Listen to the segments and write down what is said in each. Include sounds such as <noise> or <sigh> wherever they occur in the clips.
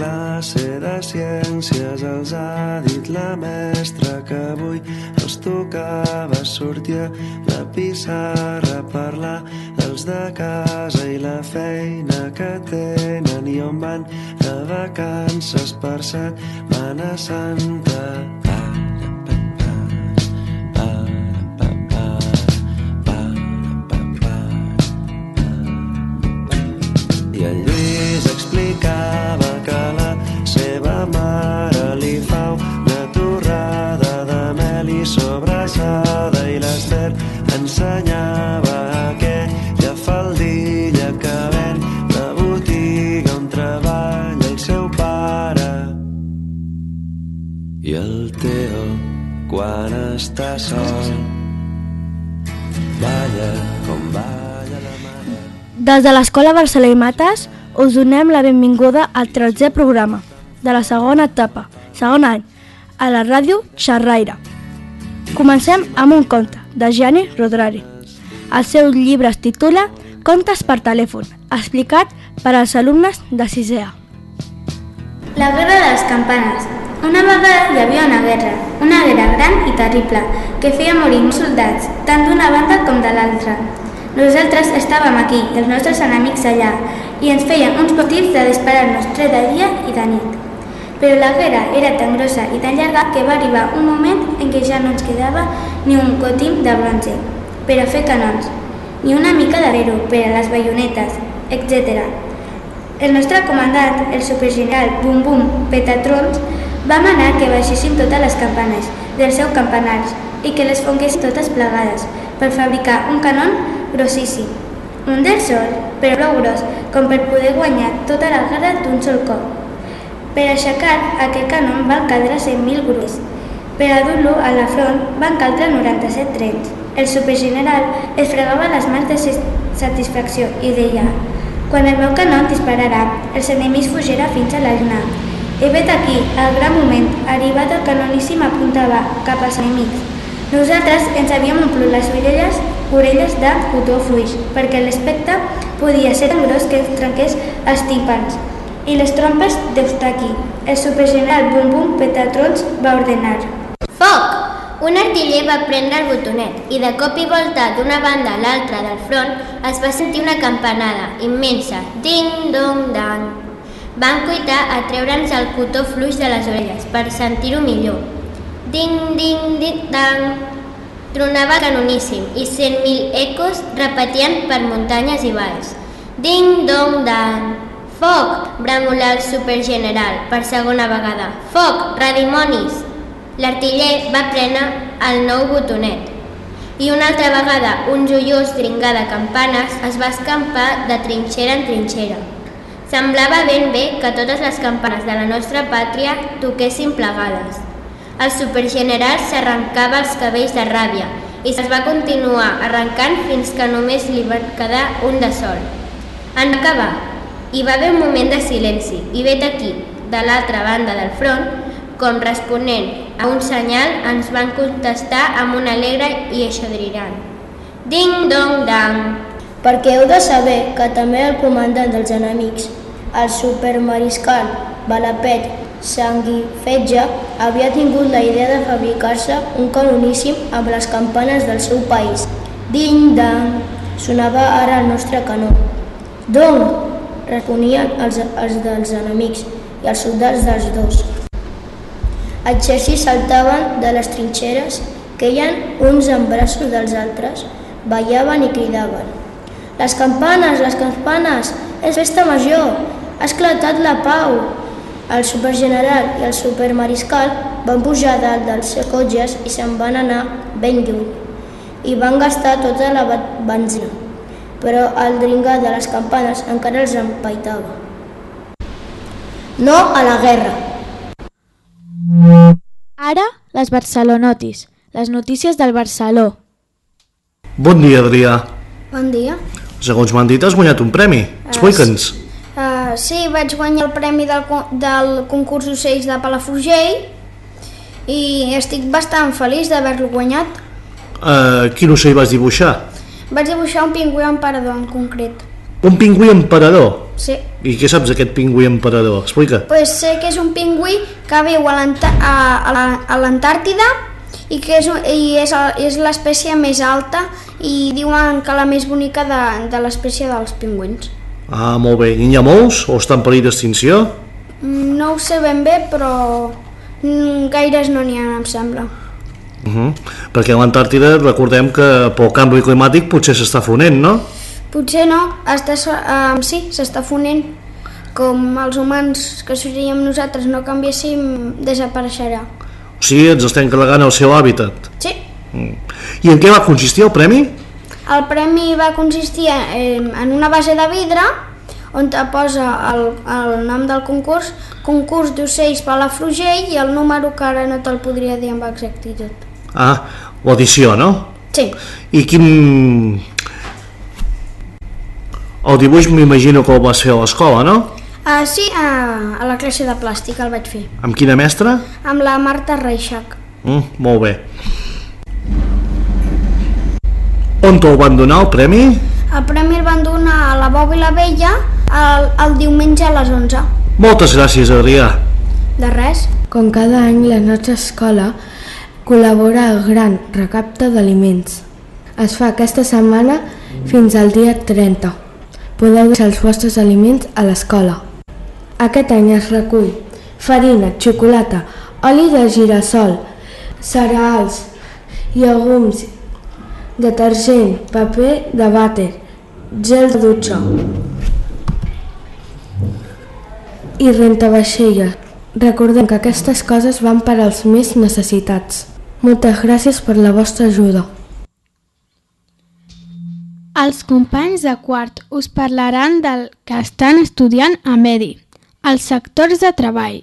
classe de ciències els ha dit la mestra que avui els tocava sortir a la pissarra a parlar dels de casa i la feina que tenen i on van de vacances per Setmana Santa. Està sol, balla com balla la mare. Des de l'Escola Barcelona i Mates us donem la benvinguda al 13è programa de la segona etapa, segon any, a la ràdio Xerraire. Comencem amb un conte de Gianni Rodrari. El seu llibre es titula Contes per telèfon, explicat per als alumnes de 6è A. La guerra de les campanes. Una vegada hi havia una guerra, una guerra gran i terrible, que feia morir soldats, tant d'una banda com de l'altra. Nosaltres estàvem aquí els nostres enemics allà, i ens feien uns partits de disparar-nos tret de dia i de nit. Però la guerra era tan grossa i tan llarga que va arribar un moment en què ja no ens quedava ni un cotim de bronze per a fer canons, ni una mica d'arero per a les baionetes, etc. El nostre comandant, el supergeneral Bum Bum Petatrons, va manar que baixessin totes les campanes del seu campanars i que les fonguessin totes plegades per fabricar un canon grossíssim. Un del sol, però prou gros com per poder guanyar tota la guerra d'un sol cop. Per aixecar aquest canon van caldre 100.000 grues. Per a dur-lo a la front van caldre 97 trens. El supergeneral es fregava les mans de satisfacció i deia «Quan el meu canó dispararà, els enemics fugirà fins a la lluna». He vet aquí, al gran moment, arribat el canoníssim apuntava cap als enemics. Nosaltres ens havíem omplert les orelles, orelles de cotó fluix, perquè l'aspecte podia ser tan gros que ens trenqués els tímpans. I les trompes d'Eustaqui. El supergeneral Bum Bum Petatrons va ordenar. Foc! Un artiller va prendre el botonet i de cop i volta d'una banda a l'altra del front es va sentir una campanada immensa, ding-dong-dang. Van cuitar a treure'ns el cotó fluix de les orelles per sentir-ho millor. Ding-ding-ding-dang. Tronava canoníssim i cent mil ecos repetien per muntanyes i valls. Ding-dong-dang. Foc! bramolà el supergeneral per segona vegada. Foc! Redimonis! L'artiller va prendre el nou botonet i una altra vegada un joiós dringar de campanes es va escampar de trinxera en trinxera. Semblava ben bé que totes les campanes de la nostra pàtria toquessin plegades. El supergeneral s'arrencava els cabells de ràbia i se'ls va continuar arrencant fins que només li va quedar un de sol. En acabar. Hi va haver un moment de silenci i vet aquí, de l'altra banda del front, com responent a un senyal ens van contestar amb un alegre i eixodrirant. Ding-dong-dang! Perquè heu de saber que també el comandant dels enemics, el supermariscal Balapet Sanguifetge, havia tingut la idea de fabricar-se un canoníssim amb les campanes del seu país. Ding-dang! Sonava ara el nostre canó. Dong! Responien els, els dels enemics i els soldats dels dos. Exèrcits saltaven de les trinxeres, queien uns en braços dels altres, ballaven i cridaven. Les campanes, les campanes, és festa major, ha esclatat la pau. El supergeneral i el supermariscal van pujar dalt dels seus cotxes i se'n van anar ben lluny i van gastar tota la benzina, però el dringar de les campanes encara els empaitava. No a la guerra. Ara, les Barcelonotis, les notícies del Barceló. Bon dia, Adrià. Bon dia. Segons m'han dit, has guanyat un premi. Explica'ns. Uh, sí, vaig guanyar el premi del, del concurs d'ocells de Palafrugell i estic bastant feliç d'haver-lo guanyat. Uh, quin ocell vas dibuixar? Vaig dibuixar un pingüí emperador en concret. Un pingüí emperador? Sí. I què saps d'aquest pingüí emperador? Explica. Pues sé que és un pingüí que viu a l'Antàrtida i que és, i és, és l'espècie més alta i diuen que la més bonica de, de l'espècie dels pingüins. Ah, molt bé. I n'hi ha molts? O està en perill d'extinció? Mm, No ho sé ben bé, però mm, gaires no n'hi ha, em sembla. Uh -huh. Perquè a l'Antàrtida recordem que pel canvi climàtic potser s'està fonent, no? Potser no, està, uh, sí, s'està fonent. Com els humans que seríem nosaltres no canviéssim, desapareixerà. O sigui, ens estem carregant el seu hàbitat. Sí, I en què va consistir el premi? El premi va consistir en, una base de vidre on te posa el, el nom del concurs, concurs d'ocells Palafrugell i el número que ara no te'l podria dir amb exactitud. Ah, l'edició, no? Sí, I quin... El dibuix m'imagino que el vas fer a l'escola, no? uh, sí a, a la classe de plàstic el vaig fer, Amb quina mestra? amb la Marta Reixac. Mm, molt bé. On te'l van donar, el premi? El premi el van donar a la Bou i la Vella el, el diumenge a les 11. Moltes gràcies, Adrià. De res. Com cada any, la nostra escola col·labora al gran recapte d'aliments. Es fa aquesta setmana fins al dia 30. Podeu deixar els vostres aliments a l'escola. Aquest any es recull farina, xocolata, oli de girassol, cereals, llegums, detergent, paper de vàter, gel de dutxa i rentavaixelles. Recordem que aquestes coses van per als més necessitats. Moltes gràcies per la vostra ajuda. Els companys de quart us parlaran del que estan estudiant a Medi, els sectors de treball.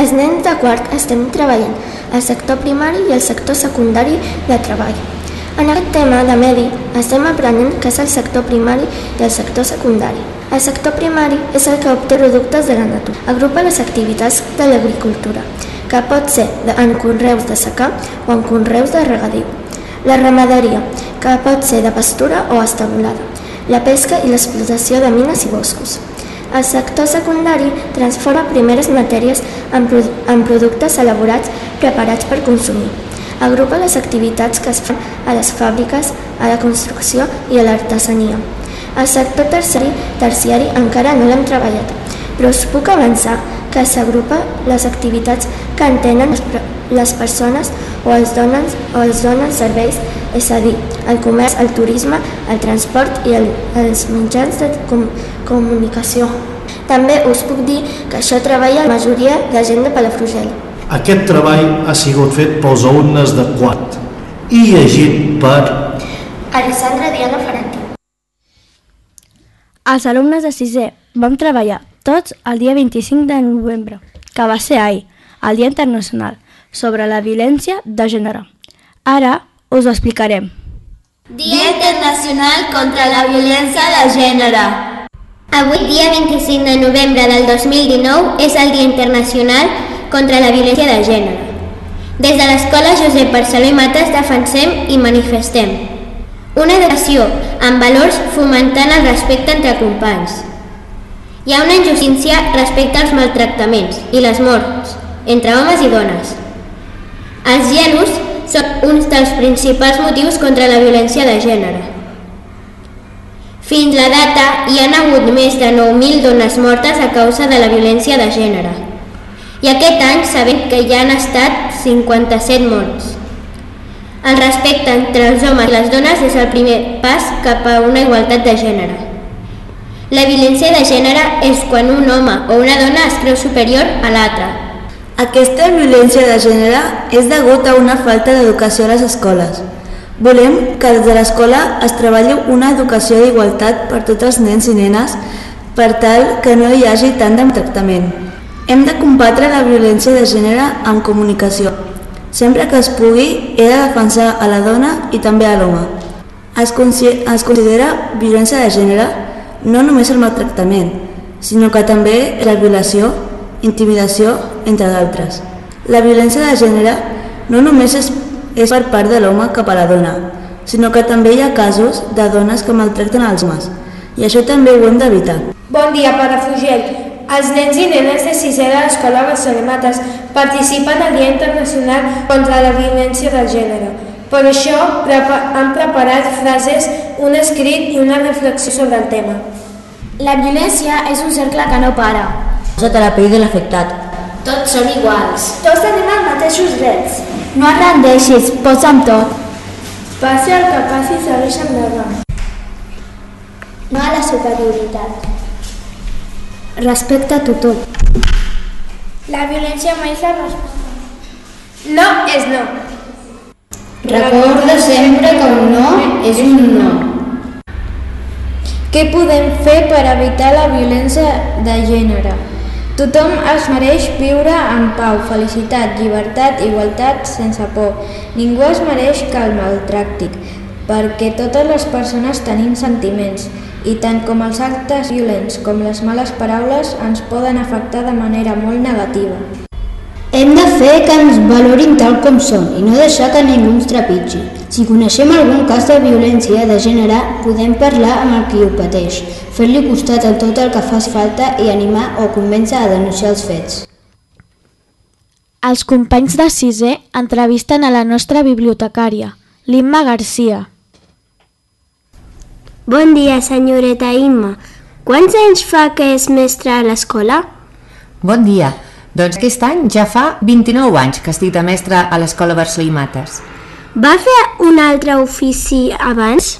Els nens de quart estem treballant al sector primari i al sector secundari de treball. En aquest tema de medi estem aprenent què és el sector primari i el sector secundari. El sector primari és el que obté productes de la natura. Agrupa les activitats de l'agricultura, que pot ser en conreus de secà o en conreus de regadiu. La ramaderia, que pot ser de pastura o establada. La pesca i l'explotació de mines i boscos. El sector secundari transforma primeres matèries en, pro en productes elaborats preparats per consumir. Agrupa les activitats que es fan a les fàbriques, a la construcció i a l'artesania. El sector terciari, terciari encara no l'hem treballat, però us puc avançar que s'agrupa les activitats que entenen les, persones o els, donen, o els donen serveis, és a dir, el comerç, el turisme, el transport i el, els mitjans de com, comunicació. També us puc dir que això treballa la majoria de gent de Palafrugell. Aquest treball ha sigut fet pels alumnes de quart i llegit per... Alessandra Diana Ferrantí. Els alumnes de sisè vam treballar tots el dia 25 de novembre, que va ser ahir, el Dia Internacional, sobre la violència de gènere. Ara us ho explicarem. Dia Internacional contra la Violència de Gènere. Avui, dia 25 de novembre del 2019, és el Dia Internacional contra la Violència de Gènere. Des de l'Escola Josep Barceló i Mates defensem i manifestem una educació amb valors fomentant el respecte entre companys. Hi ha una injustícia respecte als maltractaments i les morts entre homes i dones. Els gelos són un dels principals motius contra la violència de gènere. Fins la data hi han hagut més de 9.000 dones mortes a causa de la violència de gènere. I aquest any sabem que hi han estat 57 morts. El respecte entre els homes i les dones és el primer pas cap a una igualtat de gènere. La violència de gènere és quan un home o una dona es creu superior a l'altre. Aquesta violència de gènere és degut a una falta d'educació a les escoles. Volem que des de l'escola es treballi una educació d'igualtat per tots els nens i nenes per tal que no hi hagi tant de tractament. Hem de combatre la violència de gènere amb comunicació. Sempre que es pugui, he de defensar a la dona i també a l'home. Es, es considera violència de gènere no només el maltractament, sinó que també la violació, intimidació, entre d'altres. La violència de gènere no només és, és per part de l'home cap a la dona, sinó que també hi ha casos de dones que maltracten els homes. i això també ho hem d'evitar. Bon dia, Palafrugell. Els nens i nenes de sisè de l'Escola Barcelonemates participen al Dia Internacional contra la Violència del Gènere. Per això han preparat frases, un escrit i una reflexió sobre el tema. La violència és un cercle que no para. Sota la pell de l'afectat. Tots són iguals. Tots tenim els mateixos drets. No et rendeixis, posa'm tot. Passi el que passi, segueix endavant. No a la superioritat. Respecta a tothom. La violència mai és la resposta. No és no. Recorda sempre que un no és un no. Què podem fer per evitar la violència de gènere? Tothom es mereix viure en pau, felicitat, llibertat, igualtat, sense por. Ningú es mereix que el maltracti, perquè totes les persones tenim sentiments i tant com els actes violents com les males paraules ens poden afectar de manera molt negativa. Hem de fer que ens valorin tal com som i no deixar que ningú ens trepitgi. Si coneixem algun cas de violència de gènere, podem parlar amb el qui ho pateix, fer-li costat en tot el que fas falta i animar o convèncer a denunciar els fets. Els companys de sisè entrevisten a la nostra bibliotecària, l'Imma Garcia. Bon dia, senyoreta Imma. Quants anys fa que és mestra a l'escola? Bon dia. Doncs aquest any ja fa 29 anys que estic de mestra a l'escola Barceló i Mates. Va fer un altre ofici abans?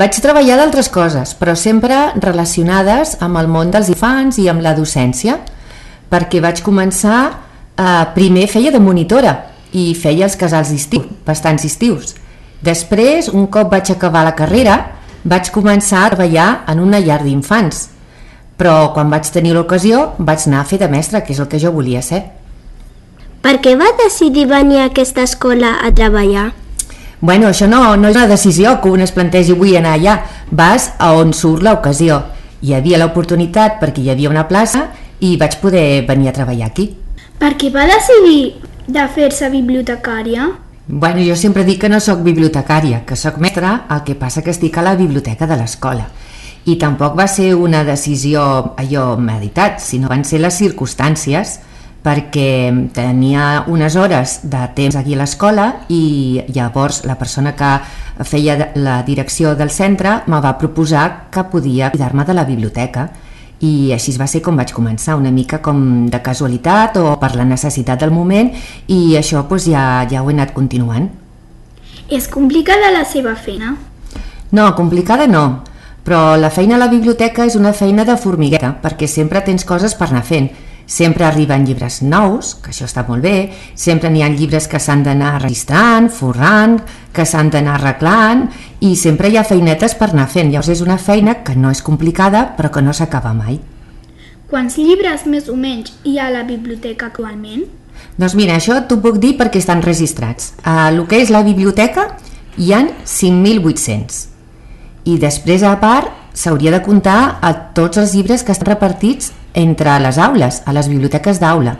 Vaig treballar d'altres coses, però sempre relacionades amb el món dels infants i amb la docència, perquè vaig començar, eh, primer feia de monitora i feia els casals d'estiu, bastants estius. Després, un cop vaig acabar la carrera, vaig començar a treballar en una llar d'infants, però quan vaig tenir l'ocasió vaig anar a fer de mestre, que és el que jo volia ser. Per què va decidir venir a aquesta escola a treballar? Bueno, això no, no és una decisió que un es plantegi avui anar allà, vas a on surt l'ocasió. Hi havia l'oportunitat perquè hi havia una plaça i vaig poder venir a treballar aquí. Per què va decidir de fer-se bibliotecària? Bueno, jo sempre dic que no sóc bibliotecària, que sóc mestra, el que passa que estic a la biblioteca de l'escola. I tampoc va ser una decisió allò meditat, sinó van ser les circumstàncies perquè tenia unes hores de temps aquí a l'escola i llavors la persona que feia la direcció del centre me va proposar que podia cuidar-me de la biblioteca i així va ser com vaig començar, una mica com de casualitat o per la necessitat del moment i això doncs, ja, ja ho he anat continuant. És complicada la seva feina? No, complicada no, però la feina a la biblioteca és una feina de formigueta perquè sempre tens coses per anar fent sempre arriben llibres nous, que això està molt bé, sempre n'hi ha llibres que s'han d'anar registrant, forrant, que s'han d'anar arreglant i sempre hi ha feinetes per anar fent. Llavors és una feina que no és complicada però que no s'acaba mai. Quants llibres més o menys hi ha a la biblioteca actualment? Doncs mira, això t'ho puc dir perquè estan registrats. A el que és la biblioteca hi han 5.800 i després a part s'hauria de comptar a tots els llibres que estan repartits entre les aules, a les biblioteques d'aula,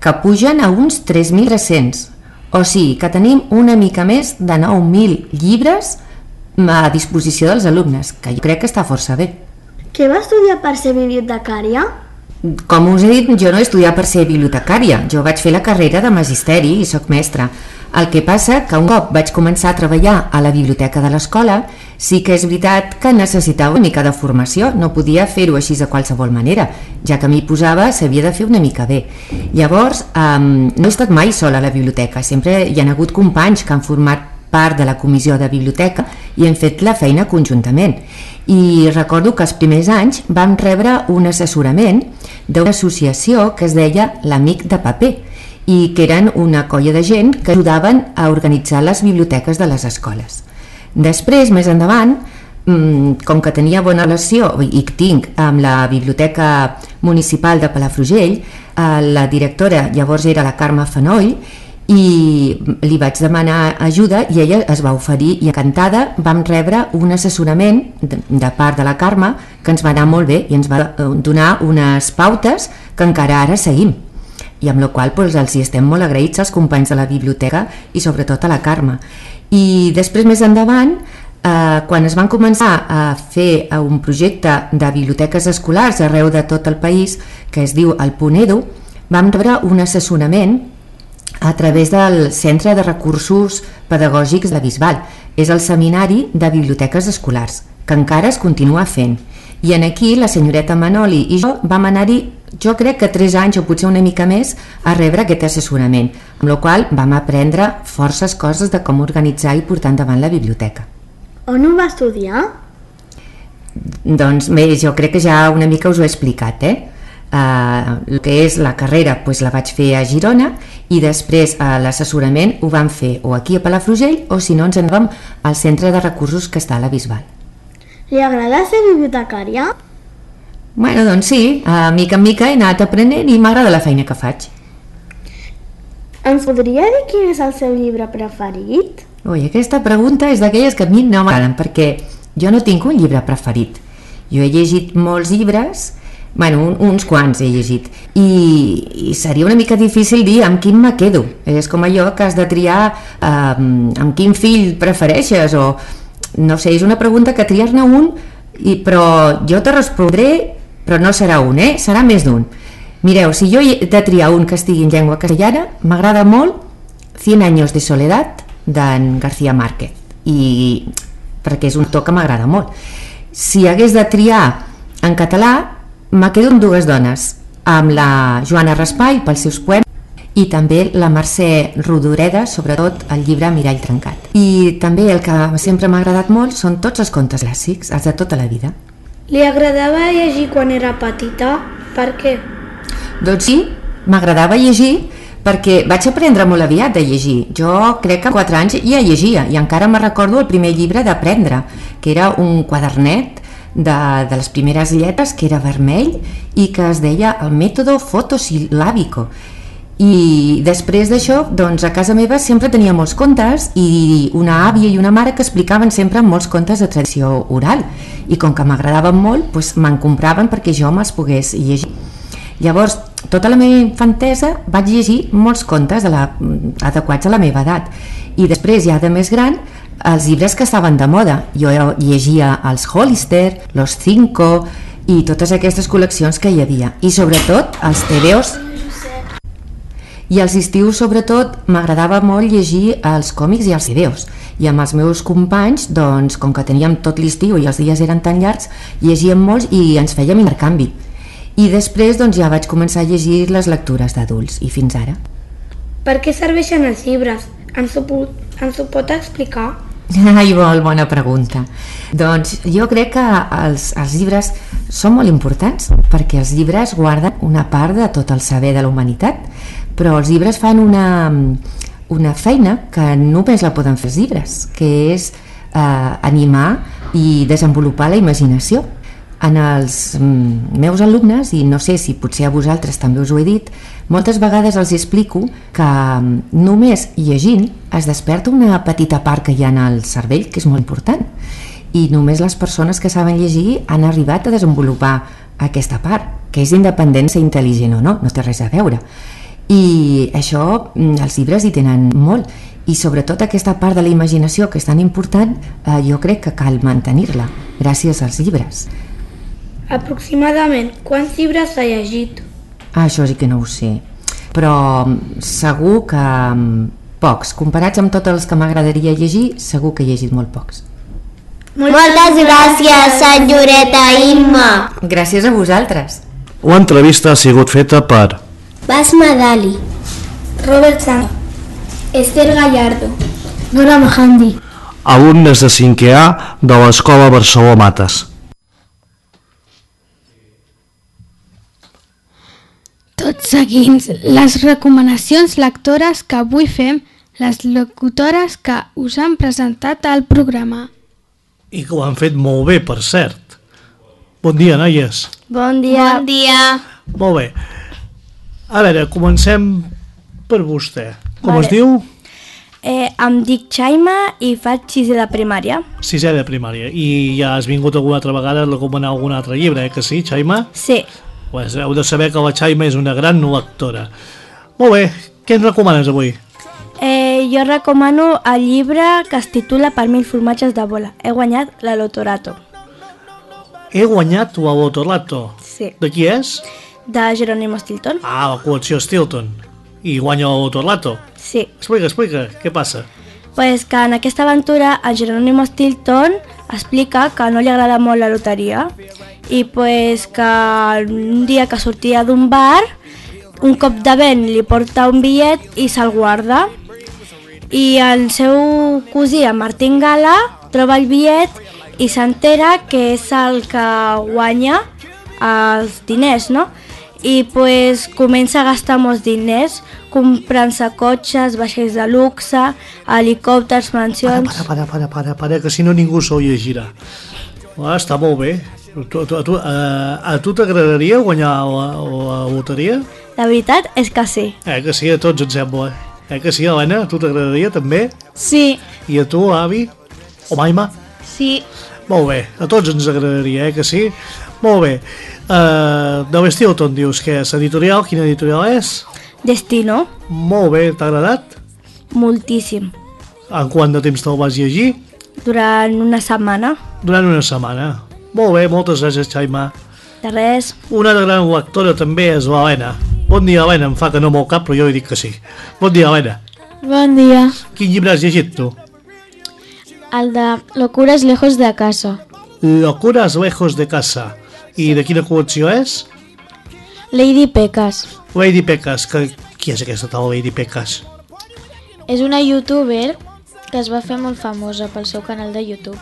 que pugen a uns 3.300. O sigui que tenim una mica més de 9.000 llibres a disposició dels alumnes, que jo crec que està força bé. Què va estudiar per ser bibliotecària? Com us he dit, jo no he estudiat per ser bibliotecària, jo vaig fer la carrera de magisteri i sóc mestra. El que passa que un cop vaig començar a treballar a la biblioteca de l'escola, sí que és veritat que necessitava una mica de formació, no podia fer-ho així de qualsevol manera, ja que m'hi posava s'havia de fer una mica bé. Llavors, um, no he estat mai sola a la biblioteca, sempre hi han hagut companys que han format part de la comissió de biblioteca i hem fet la feina conjuntament. I recordo que els primers anys vam rebre un assessorament d'una associació que es deia l'Amic de Paper i que eren una colla de gent que ajudaven a organitzar les biblioteques de les escoles. Després, més endavant, mm, com que tenia bona relació, i tinc, amb la Biblioteca Municipal de Palafrugell, eh, la directora llavors era la Carme Fanoll, i li vaig demanar ajuda i ella es va oferir i encantada vam rebre un assessorament de, part de la Carme que ens va anar molt bé i ens va eh, donar unes pautes que encara ara seguim i amb la qual doncs, els hi estem molt agraïts als companys de la biblioteca i sobretot a la Carme i després més endavant eh, quan es van començar a fer eh, un projecte de biblioteques escolars arreu de tot el país, que es diu el Punt Edu, vam rebre un assessorament a través del Centre de Recursos Pedagògics de Bisbal. És el Seminari de Biblioteques Escolars, que encara es continua fent. I en aquí la senyoreta Manoli i jo vam anar-hi, jo crec que 3 anys o potser una mica més, a rebre aquest assessorament, amb la qual vam aprendre forces coses de com organitzar i portar endavant la biblioteca. On ho va estudiar? Doncs bé, jo crec que ja una mica us ho he explicat, eh? Uh, el que és la carrera pues, la vaig fer a Girona i després uh, l'assessorament ho vam fer o aquí a Palafrugell o si no ens anàvem al centre de recursos que està a la Bisbal. Li agrada ser bibliotecària? Bueno, doncs sí, a mica en mica he anat aprenent i m'agrada la feina que faig. Ens podria dir quin és el seu llibre preferit? Ui, aquesta pregunta és d'aquelles que a mi no m'agraden perquè jo no tinc un llibre preferit. Jo he llegit molts llibres bueno, un, uns quants he llegit I, i seria una mica difícil dir amb quin me quedo és com allò que has de triar eh, amb quin fill prefereixes o no sé, és una pregunta que triar-ne un i, però jo te respondré però no serà un, eh? serà més d'un mireu, si jo he de triar un que estigui en llengua castellana m'agrada molt 100 anys de soledat d'en García Márquez i perquè és un to que m'agrada molt si hagués de triar en català me quedo amb dues dones, amb la Joana Raspall pels seus poemes i també la Mercè Rodoreda, sobretot el llibre Mirall trencat. I també el que sempre m'ha agradat molt són tots els contes clàssics, els de tota la vida. Li agradava llegir quan era petita? Per què? Doncs sí, m'agradava llegir perquè vaig aprendre molt aviat a llegir. Jo crec que amb 4 anys ja llegia i encara me recordo el primer llibre d'aprendre, que era un quadernet de, de les primeres lletres que era vermell i que es deia el mètode fotosil·làbico i després d'això doncs a casa meva sempre tenia molts contes i una àvia i una mare que explicaven sempre molts contes de tradició oral i com que m'agradaven molt doncs me'n compraven perquè jo me'ls pogués llegir llavors tota la meva infantesa vaig llegir molts contes de la, adequats a la meva edat i després ja de més gran els llibres que estaven de moda. Jo llegia els Hollister, los Cinco i totes aquestes col·leccions que hi havia. I sobretot els TVOs. I als estius, sobretot, m'agradava molt llegir els còmics i els vídeos. I amb els meus companys, doncs, com que teníem tot l'estiu i els dies eren tan llargs, llegíem molts i ens fèiem intercanvi. I després doncs, ja vaig començar a llegir les lectures d'adults, i fins ara. Per què serveixen els llibres? Ens ho, ens ho pot explicar? <laughs> Ai, molt bona pregunta. Doncs jo crec que els, els llibres són molt importants perquè els llibres guarden una part de tot el saber de la humanitat, però els llibres fan una, una feina que només la poden fer els llibres, que és eh, animar i desenvolupar la imaginació. En els mm, meus alumnes, i no sé si potser a vosaltres també us ho he dit, moltes vegades els explico que mm, només llegint es desperta una petita part que hi ha en el cervell, que és molt important, i només les persones que saben llegir han arribat a desenvolupar aquesta part, que és independent ser intel·ligent o no, no té res a veure. I això mm, els llibres hi tenen molt, i sobretot aquesta part de la imaginació que és tan important, eh, jo crec que cal mantenir-la, gràcies als llibres. Aproximadament, quants llibres ha llegit? Ah, això sí que no ho sé. Però mm, segur que mm, pocs. Comparats amb tots els que m'agradaria llegir, segur que he llegit molt pocs. Moltes gràcies, senyoreta Imma. Gràcies a vosaltres. L'entrevista ha sigut feta per Basma Dali, Robert Sang, Esther Gallardo, Nora Mahandi, alumnes de 5è A de l'Escola Barceló Mates. Tot seguint les recomanacions lectores que avui fem les locutores que us han presentat al programa. I que ho han fet molt bé, per cert. Bon dia, noies. Bon dia. Bon dia. Molt bé. A veure, comencem per vostè. Com Vale. es diu? Eh, em dic Xaima i faig sisè de primària. Sisè de primària. I ja has vingut alguna altra vegada a recomanar algun altre llibre, eh, que sí, Xaima? Sí. Pues heu de saber que la Xaima és una gran lectora. Molt bé, què ens recomanes avui? Eh, jo recomano el llibre que es titula Per mil formatges de bola. He guanyat la Lotorato. He guanyat la Lotorato. Sí. De qui és? De Jerónimo Stilton. Ah, la col·lecció Stilton. I guanya la Lotorato. Sí. Explica, explica, què passa? Pues que en aquesta aventura el Jerónimo Stilton explica que no li agrada molt la loteria i pues que un dia que sortia d'un bar un cop de vent li porta un bitllet i se'l guarda i el seu cosí, en Martín Gala, troba el bitllet i s'entera que és el que guanya els diners, no? I pues comença a gastar molts diners comprant-se cotxes, vaixells de luxe, helicòpters, mansions... Para, para, para, para, para, que si no ningú s'ho llegirà. Ah, està molt bé. A tu, a tu, a, a tu t'agradaria guanyar la, la loteria? La veritat és que sí. Eh, que sí, a tots ens sembla. Eh, que sí, Helena? A tu t'agradaria també? Sí. I a tu, avi? O Maima? Sí. Molt bé, a tots ens agradaria, eh, que sí? Molt bé. Uh, de l'Stilton dius que és editorial, quina editorial és? Destino. Molt bé, t'ha agradat? Moltíssim. En quant de temps te'l vas llegir? Durant una setmana. Durant una setmana. Molt bé, moltes gràcies, Xaima. De res. Una altra gran lectora també és l'Helena. Bon dia, Helena, em fa que no molt cap, però jo he dit que sí. Bon dia, Helena. Bon dia. Quin llibre has llegit, tu? El de Locuras lejos de casa. Locuras lejos de casa. I de quina col·lecció és? Lady Pecas. Lady Pecas. Que... Qui és aquesta tal Lady Pecas? És una youtuber que es va fer molt famosa pel seu canal de YouTube.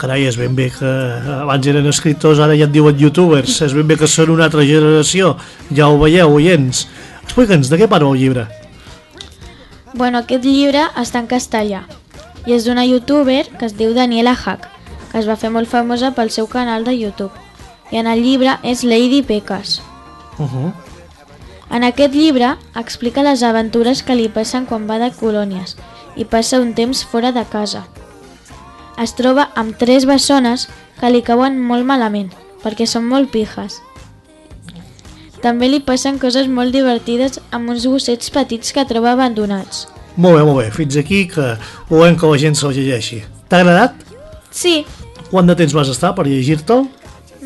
Carai, és ben bé que abans eren escriptors, ara ja et diuen youtubers. És ben bé que són una altra generació. Ja ho veieu, oients. Explica'ns, de què parla el llibre? Bueno, aquest llibre està en castellà i és d'una youtuber que es diu Daniela Hack, que es va fer molt famosa pel seu canal de YouTube. I en el llibre és Lady Pecas. Uh -huh. En aquest llibre explica les aventures que li passen quan va de colònies i passa un temps fora de casa. Es troba amb tres bessones que li cauen molt malament, perquè són molt pijes. També li passen coses molt divertides amb uns gossets petits que troba abandonats. Molt bé, molt bé. Fins aquí que volem que la gent se'l llegeixi. T'ha agradat? Sí, Quant de temps vas estar per llegir-te'l?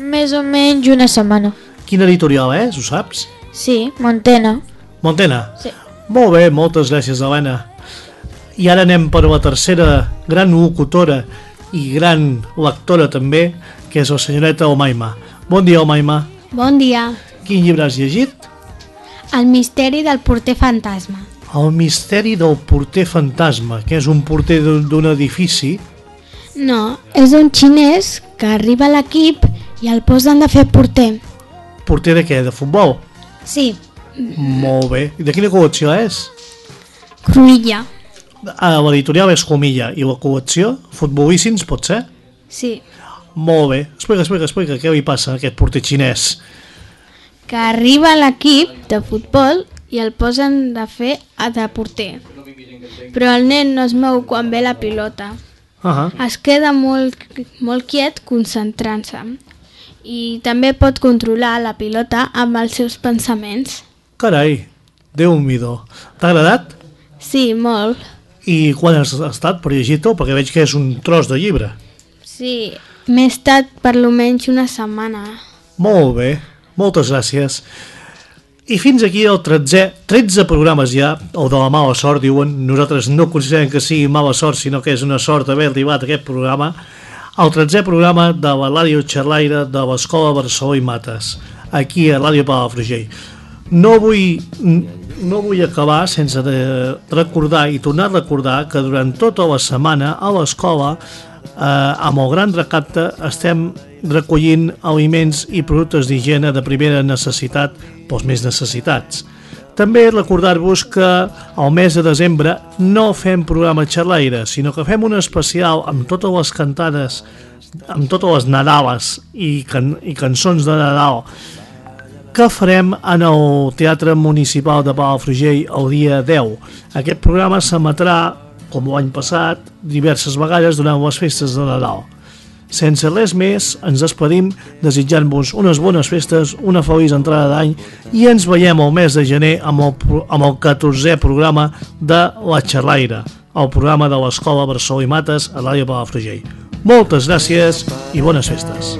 Més o menys una setmana. Quina editorial és, ho saps? Sí, Montena. Montena? Sí. Molt bé, moltes gràcies, Helena. I ara anem per la tercera gran locutora i gran lectora també, que és la senyoreta Omaima. Bon dia, Omaima. Bon dia. Quin llibre has llegit? El misteri del porter fantasma. El misteri del porter fantasma, que és un porter d'un d'un edifici. No, és un xinès que arriba a l'equip i el posen de fer porter. Porter de què? De futbol? Sí, Molt bé. I de quina col·lecció és? Cruïlla. L'editorial és Comilla. I la col·lecció? Futbolíssims, pot ser? Sí, Molt bé. Explica, explica, explica. Què li passa a aquest porter xinès? que arriba a l'equip de futbol i el posen de fer a de porter. Però el nen no es mou quan ve la pilota. Uh -huh. Es queda molt, molt quiet concentrant-se i també pot controlar la pilota amb els seus pensaments. Carai, Déu-m'hi-do. T'ha agradat? Sí, molt. I quan has estat per llegir-te'l? Perquè veig que és un tros de llibre. Sí, m'he estat per lo menys una setmana. Molt bé, moltes gràcies. I fins aquí el 13, 13 programes ja, o de la mala sort, diuen. Nosaltres no considerem que sigui mala sort, sinó que és una sort haver arribat a aquest programa. El 13è programa de la Ràdio Xerlaire de l'Escola Barceló i Mates, aquí a Ràdio Palafrugell. No vull, no vull acabar sense de recordar i tornar a recordar que durant tota la setmana a l'escola eh, amb el gran recapte estem recollint aliments i productes d'higiene de primera necessitat pels més necessitats. També recordar-vos que al mes de desembre no fem programa xerraire, sinó que fem un especial amb totes les cantades, amb totes les Nadales i, can i cançons de Nadal que farem en el Teatre Municipal de Palafrugell el dia 10. Aquest programa s'emetrà, com l'any passat, diverses vegades durant les festes de Nadal. Sense res més, ens despedim desitjant-vos unes bones festes, una feliç entrada d'any i ens veiem el mes de gener amb el, amb el 14è programa de La Xerraire, el programa de l'Escola Barcelona i Mates a l'àrea Palafrugell. Moltes gràcies i bones festes.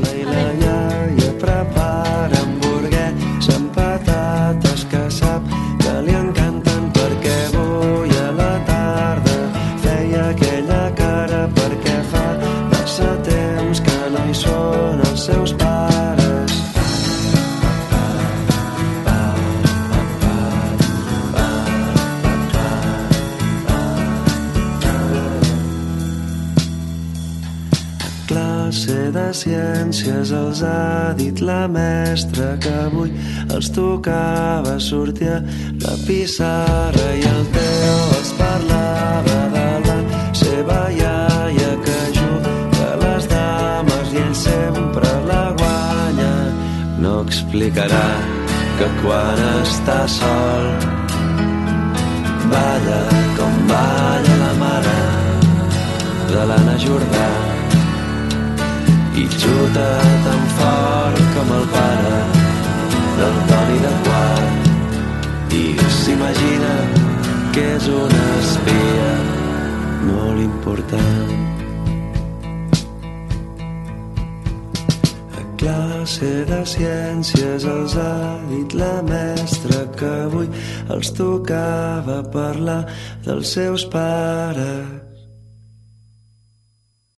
Ciències els ha dit la mestra que avui els tocava sortir a la pissarra i el Teo els parlava de la seva iaia que juga a les dames i ell sempre la guanya. No explicarà que quan està sol balla com balla la mare de l'Anna Jordà i xuta tan fort com el pare del Toni de Quart i s'imagina que és una espia molt important. A classe de ciències els ha dit la mestra que avui els tocava parlar dels seus pares